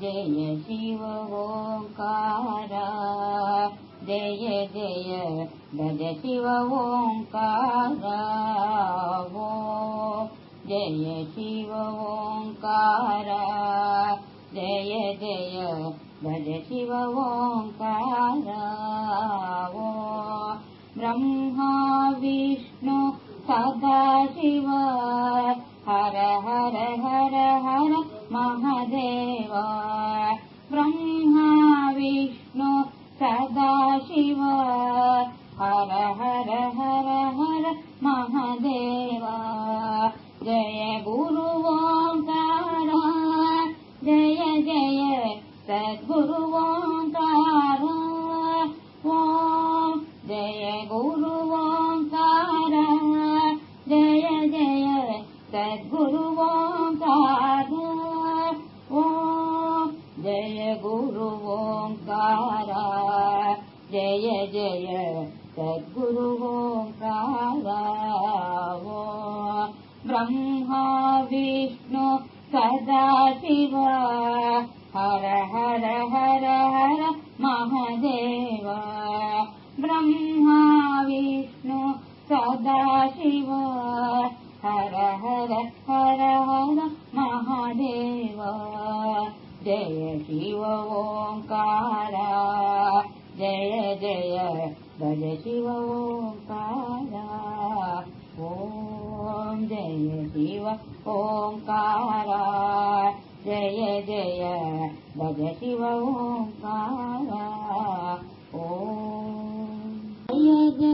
जय शिव ओङ्कारा जय जय भज शिव ओङ्कारा। वो जय शिव ओङ्कारा। जय जय भज शिव ओङ्कारा। वो ब्रह्मा विष्णु सदा शिव हर हर हर हर महादेव ब्रह्मा विष्णु सदा शिव हर हर हर हर महादेव। जय गुरु ओङ्कार जय जय सद्गुरु ओङ्कार ॐ जय गुरु ओङ्कार जय जय सद्गुरु गुरु ओङ्कार जय जय सद्गुरु ओङ्कार ब्रह्मा विष्णु सदा शिव। हर हर हर हर महादेव। ब्रह्मा विष्णु सदा शिव। हर हर हर हर महादेव जय शिव ओङ्कार जय जय भज शिव ओङ्कार ॐ जय शिव ओङ्कार जय जय भज शिव ओङ्कार ॐ